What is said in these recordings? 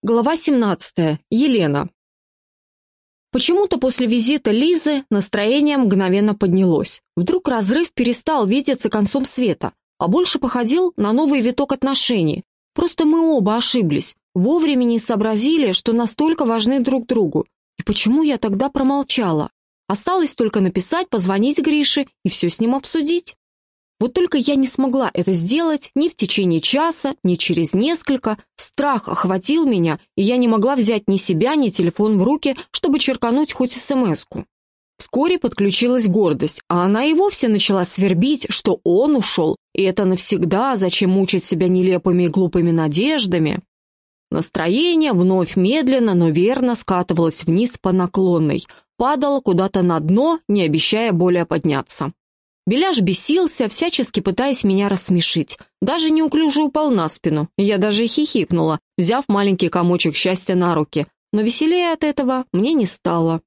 Глава 17. Елена. Почему-то после визита Лизы настроение мгновенно поднялось. Вдруг разрыв перестал видеться концом света, а больше походил на новый виток отношений. Просто мы оба ошиблись, вовремя не сообразили, что настолько важны друг другу. И почему я тогда промолчала? Осталось только написать, позвонить Грише и все с ним обсудить. Вот только я не смогла это сделать ни в течение часа, ни через несколько. Страх охватил меня, и я не могла взять ни себя, ни телефон в руки, чтобы черкануть хоть смс-ку. Вскоре подключилась гордость, а она и вовсе начала свербить, что он ушел, и это навсегда, зачем мучить себя нелепыми и глупыми надеждами. Настроение вновь медленно, но верно скатывалось вниз по наклонной, падало куда-то на дно, не обещая более подняться. Беляш бесился, всячески пытаясь меня рассмешить. Даже неуклюже упал на спину. Я даже хихикнула, взяв маленький комочек счастья на руки. Но веселее от этого мне не стало.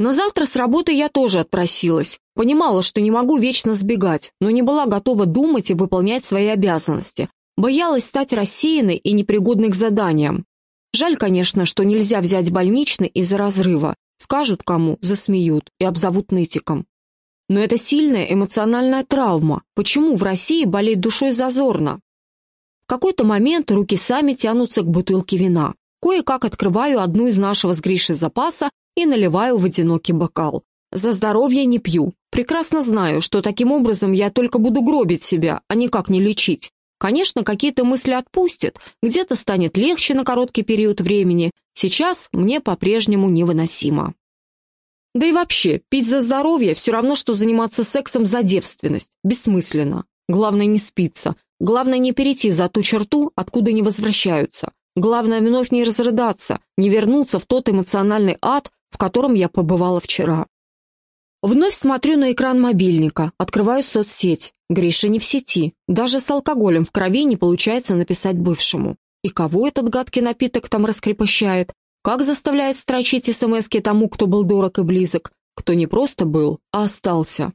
На завтра с работы я тоже отпросилась. Понимала, что не могу вечно сбегать, но не была готова думать и выполнять свои обязанности. Боялась стать рассеянной и непригодной к заданиям. Жаль, конечно, что нельзя взять больничный из-за разрыва. Скажут кому, засмеют и обзовут нытиком. Но это сильная эмоциональная травма. Почему в России болеть душой зазорно? В какой-то момент руки сами тянутся к бутылке вина. Кое-как открываю одну из нашего с Гришей запаса и наливаю в одинокий бокал. За здоровье не пью. Прекрасно знаю, что таким образом я только буду гробить себя, а никак не лечить. Конечно, какие-то мысли отпустят, где-то станет легче на короткий период времени. Сейчас мне по-прежнему невыносимо. Да и вообще, пить за здоровье все равно, что заниматься сексом за девственность. Бессмысленно. Главное не спиться. Главное не перейти за ту черту, откуда не возвращаются. Главное вновь не разрыдаться, не вернуться в тот эмоциональный ад, в котором я побывала вчера. Вновь смотрю на экран мобильника, открываю соцсеть. Гриша не в сети. Даже с алкоголем в крови не получается написать бывшему. И кого этот гадкий напиток там раскрепощает? Как заставляет строчить СМСки тому, кто был дорог и близок, кто не просто был, а остался.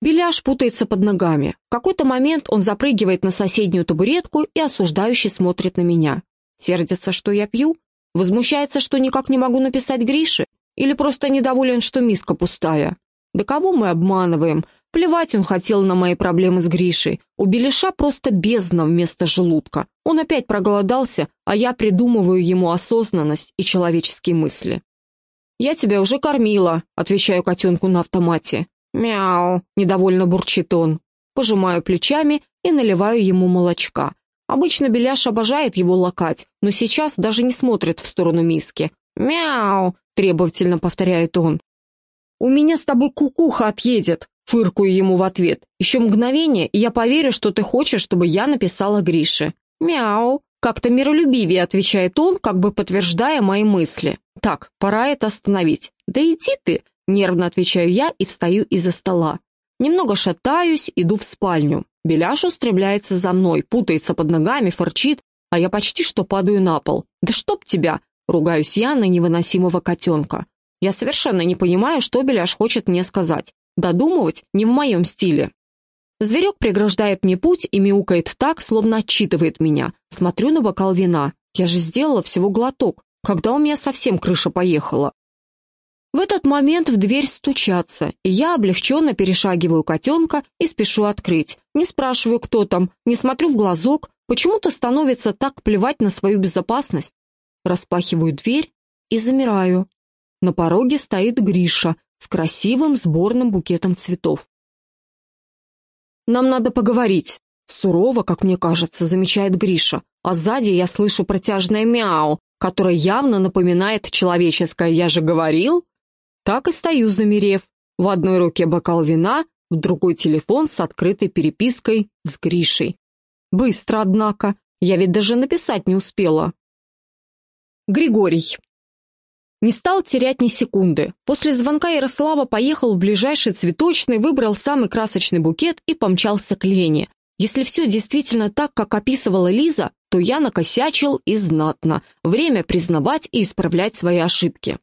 Беляш путается под ногами. В какой-то момент он запрыгивает на соседнюю табуретку и осуждающе смотрит на меня. Сердится, что я пью? Возмущается, что никак не могу написать Грише? Или просто недоволен, что миска пустая? Да кого мы обманываем? Плевать он хотел на мои проблемы с Гришей. У Белиша просто бездна вместо желудка. Он опять проголодался, а я придумываю ему осознанность и человеческие мысли. «Я тебя уже кормила», — отвечаю котенку на автомате. «Мяу», — недовольно бурчит он. Пожимаю плечами и наливаю ему молочка. Обычно Беляш обожает его лакать, но сейчас даже не смотрит в сторону миски. «Мяу», — требовательно повторяет он. «У меня с тобой кукуха отъедет», Фыркую ему в ответ. «Еще мгновение, и я поверю, что ты хочешь, чтобы я написала Грише». «Мяу!» Как-то миролюбивее отвечает он, как бы подтверждая мои мысли. «Так, пора это остановить». «Да иди ты!» Нервно отвечаю я и встаю из-за стола. Немного шатаюсь, иду в спальню. Беляш устремляется за мной, путается под ногами, форчит, а я почти что падаю на пол. «Да чтоб тебя!» — ругаюсь я на невыносимого котенка. Я совершенно не понимаю, что Беляш хочет мне сказать. Додумывать не в моем стиле. Зверек преграждает мне путь и мяукает так, словно отчитывает меня. Смотрю на бокал вина. Я же сделала всего глоток. Когда у меня совсем крыша поехала? В этот момент в дверь стучатся, и я облегченно перешагиваю котенка и спешу открыть. Не спрашиваю, кто там, не смотрю в глазок. Почему-то становится так плевать на свою безопасность. Распахиваю дверь и замираю. На пороге стоит Гриша, с красивым сборным букетом цветов. «Нам надо поговорить», — сурово, как мне кажется, замечает Гриша, а сзади я слышу протяжное мяу, которое явно напоминает человеческое «я же говорил». Так и стою, замерев. В одной руке бокал вина, в другой телефон с открытой перепиской с Гришей. Быстро, однако. Я ведь даже написать не успела. Григорий. Не стал терять ни секунды. После звонка Ярослава поехал в ближайший цветочный, выбрал самый красочный букет и помчался к Лене. Если все действительно так, как описывала Лиза, то я накосячил и знатно. Время признавать и исправлять свои ошибки.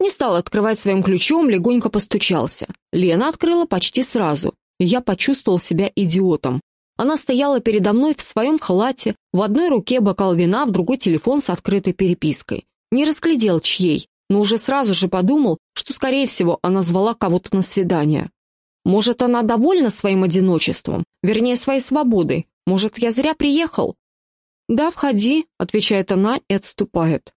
Не стал открывать своим ключом, легонько постучался. Лена открыла почти сразу. Я почувствовал себя идиотом. Она стояла передо мной в своем халате, в одной руке бокал вина, в другой телефон с открытой перепиской. Не разглядел чьей, но уже сразу же подумал, что, скорее всего, она звала кого-то на свидание. Может, она довольна своим одиночеством, вернее, своей свободой. Может, я зря приехал? «Да, входи», — отвечает она и отступает.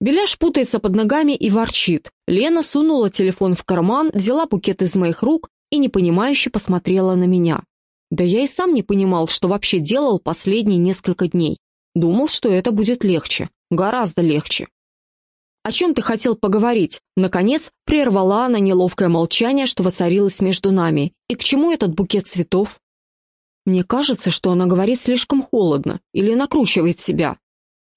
Беляш путается под ногами и ворчит. Лена сунула телефон в карман, взяла букет из моих рук и непонимающе посмотрела на меня. Да я и сам не понимал, что вообще делал последние несколько дней. Думал, что это будет легче. Гораздо легче. «О чем ты хотел поговорить?» Наконец, прервала она неловкое молчание, что воцарилось между нами. «И к чему этот букет цветов?» Мне кажется, что она говорит слишком холодно или накручивает себя.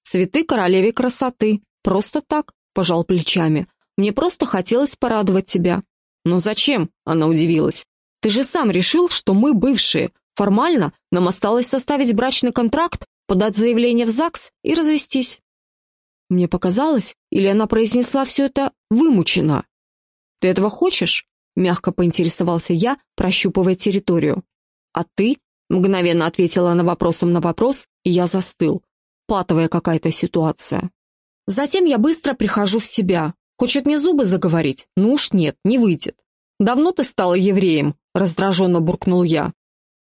«Цветы королеве красоты», «Просто так», — пожал плечами. «Мне просто хотелось порадовать тебя». «Но зачем?» — она удивилась. «Ты же сам решил, что мы бывшие. Формально нам осталось составить брачный контракт, подать заявление в ЗАГС и развестись». Мне показалось, или она произнесла все это вымученно. «Ты этого хочешь?» — мягко поинтересовался я, прощупывая территорию. «А ты?» — мгновенно ответила она вопросом на вопрос, и я застыл. Патовая какая-то ситуация. Затем я быстро прихожу в себя. Хочет мне зубы заговорить? Ну уж нет, не выйдет. «Давно ты стала евреем?» — раздраженно буркнул я.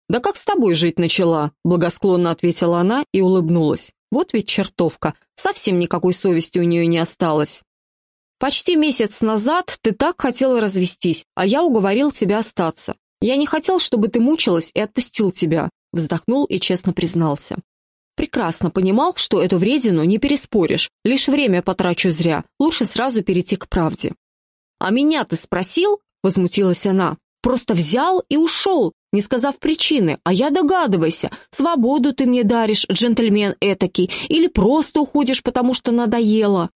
«Да как с тобой жить начала?» — благосклонно ответила она и улыбнулась. «Вот ведь чертовка, совсем никакой совести у нее не осталось». «Почти месяц назад ты так хотела развестись, а я уговорил тебя остаться. Я не хотел, чтобы ты мучилась и отпустил тебя», — вздохнул и честно признался. Прекрасно понимал, что эту вредину не переспоришь, лишь время потрачу зря, лучше сразу перейти к правде. «А меня ты спросил?» — возмутилась она. «Просто взял и ушел, не сказав причины, а я догадывайся, свободу ты мне даришь, джентльмен этакий, или просто уходишь, потому что надоело».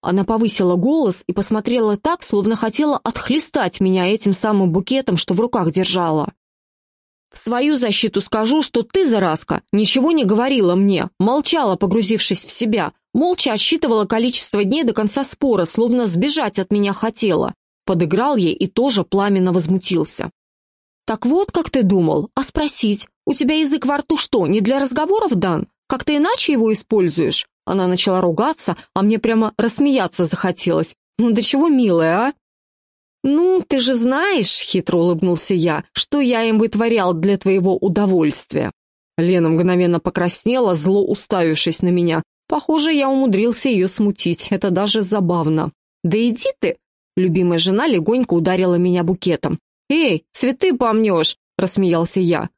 Она повысила голос и посмотрела так, словно хотела отхлестать меня этим самым букетом, что в руках держала. В свою защиту скажу, что ты, заразка, ничего не говорила мне, молчала, погрузившись в себя, молча отсчитывала количество дней до конца спора, словно сбежать от меня хотела. Подыграл ей и тоже пламенно возмутился. «Так вот, как ты думал, а спросить, у тебя язык во рту что, не для разговоров дан? Как ты иначе его используешь?» Она начала ругаться, а мне прямо рассмеяться захотелось. «Ну до чего милая, а?» «Ну, ты же знаешь, — хитро улыбнулся я, — что я им вытворял для твоего удовольствия». Лена мгновенно покраснела, зло уставившись на меня. Похоже, я умудрился ее смутить, это даже забавно. «Да иди ты!» Любимая жена легонько ударила меня букетом. «Эй, цветы помнешь!» — рассмеялся я.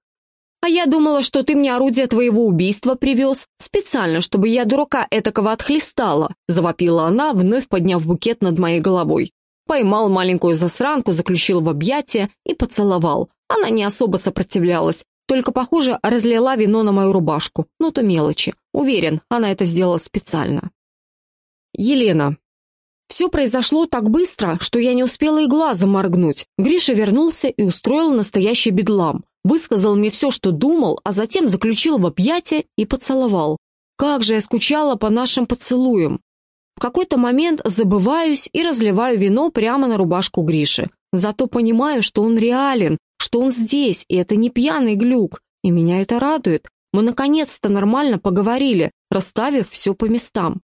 «А я думала, что ты мне орудие твоего убийства привез, специально, чтобы я дурака этакого отхлестала», — завопила она, вновь подняв букет над моей головой. Поймал маленькую засранку, заключил в объятия и поцеловал. Она не особо сопротивлялась, только, похоже, разлила вино на мою рубашку. Ну, то мелочи. Уверен, она это сделала специально. Елена. Все произошло так быстро, что я не успела и глазом моргнуть. Гриша вернулся и устроил настоящий бедлам. Высказал мне все, что думал, а затем заключил в объятия и поцеловал. Как же я скучала по нашим поцелуям. В какой-то момент забываюсь и разливаю вино прямо на рубашку Гриши. Зато понимаю, что он реален, что он здесь, и это не пьяный глюк. И меня это радует. Мы наконец-то нормально поговорили, расставив все по местам.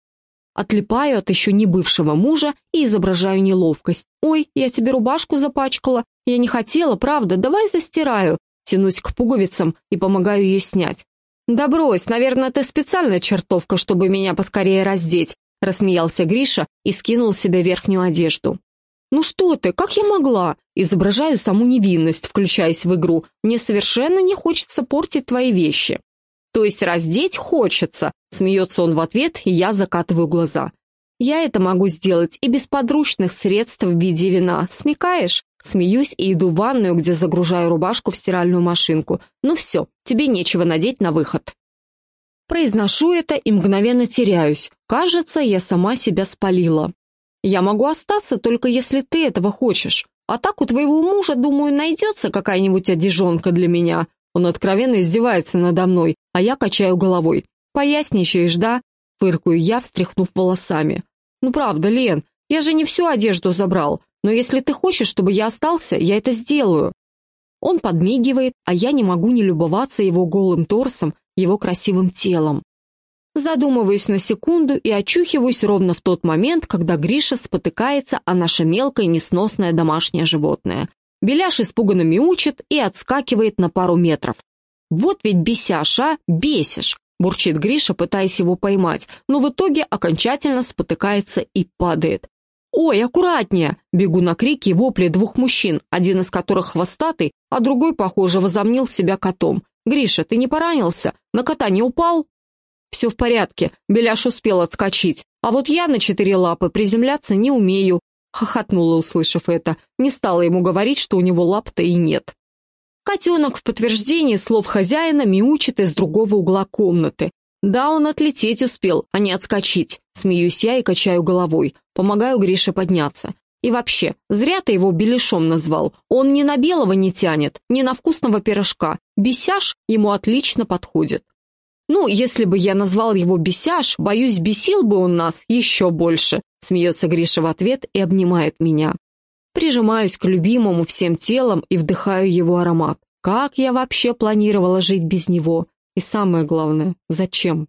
Отлипаю от еще не бывшего мужа и изображаю неловкость. «Ой, я тебе рубашку запачкала. Я не хотела, правда, давай застираю». Тянусь к пуговицам и помогаю ее снять. «Да брось, наверное, ты специальная чертовка, чтобы меня поскорее раздеть. — рассмеялся Гриша и скинул с себя верхнюю одежду. «Ну что ты, как я могла?» Изображаю саму невинность, включаясь в игру. «Мне совершенно не хочется портить твои вещи». «То есть раздеть хочется?» Смеется он в ответ, и я закатываю глаза. «Я это могу сделать и без подручных средств в виде вина. Смекаешь?» Смеюсь и иду в ванную, где загружаю рубашку в стиральную машинку. «Ну все, тебе нечего надеть на выход». Произношу это и мгновенно теряюсь. Кажется, я сама себя спалила. Я могу остаться, только если ты этого хочешь. А так у твоего мужа, думаю, найдется какая-нибудь одежонка для меня. Он откровенно издевается надо мной, а я качаю головой. Поясничаешь, да? Фыркую я, встряхнув волосами. Ну правда, Лен, я же не всю одежду забрал. Но если ты хочешь, чтобы я остался, я это сделаю. Он подмигивает, а я не могу не любоваться его голым торсом, его красивым телом. Задумываюсь на секунду и очухиваюсь ровно в тот момент, когда Гриша спотыкается о наше мелкое несносное домашнее животное. Беляш испуганно мяучит и отскакивает на пару метров. «Вот ведь бесяш, а? Бесишь!» — бурчит Гриша, пытаясь его поймать, но в итоге окончательно спотыкается и падает. «Ой, аккуратнее!» — бегу на крики и вопли двух мужчин, один из которых хвостатый, а другой, похоже, возомнил себя котом. «Гриша, ты не поранился? На кота не упал?» «Все в порядке», — Беляш успел отскочить. «А вот я на четыре лапы приземляться не умею», — хохотнула, услышав это. Не стала ему говорить, что у него лап-то и нет. Котенок в подтверждении слов хозяина мяучит из другого угла комнаты. Да, он отлететь успел, а не отскочить. Смеюсь я и качаю головой. Помогаю Грише подняться. И вообще, зря ты его беляшом назвал. Он ни на белого не тянет, ни на вкусного пирожка. Бесяш ему отлично подходит. Ну, если бы я назвал его бесяш, боюсь, бесил бы он нас еще больше. Смеется Гриша в ответ и обнимает меня. Прижимаюсь к любимому всем телом и вдыхаю его аромат. Как я вообще планировала жить без него? И самое главное, зачем?